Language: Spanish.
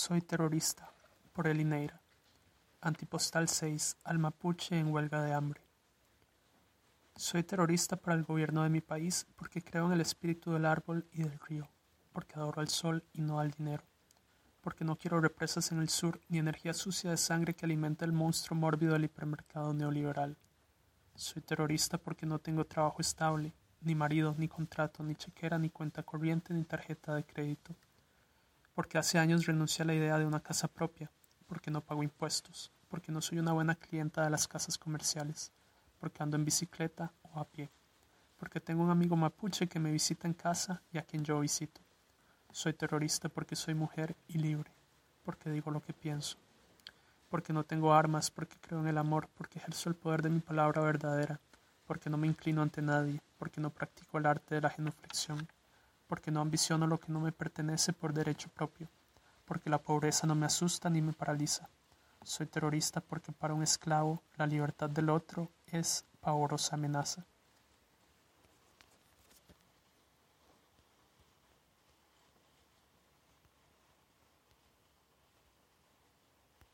Soy terrorista, por Elineira. Antipostal 6, al mapuche en huelga de hambre. Soy terrorista para el gobierno de mi país porque creo en el espíritu del árbol y del río, porque adoro al sol y no al dinero, porque no quiero represas en el sur ni energía sucia de sangre que alimenta el monstruo mórbido del hipermercado neoliberal. Soy terrorista porque no tengo trabajo estable, ni marido, ni contrato, ni chequera, ni cuenta corriente, ni tarjeta de crédito porque hace años renuncié a la idea de una casa propia, porque no pago impuestos, porque no soy una buena clienta de las casas comerciales, porque ando en bicicleta o a pie, porque tengo un amigo mapuche que me visita en casa y a quien yo visito. Soy terrorista porque soy mujer y libre, porque digo lo que pienso, porque no tengo armas, porque creo en el amor, porque ejerzo el poder de mi palabra verdadera, porque no me inclino ante nadie, porque no practico el arte de la genuflexión, porque no ambiciono lo que no me pertenece por derecho propio, porque la pobreza no me asusta ni me paraliza. Soy terrorista porque para un esclavo la libertad del otro es pavorosa amenaza.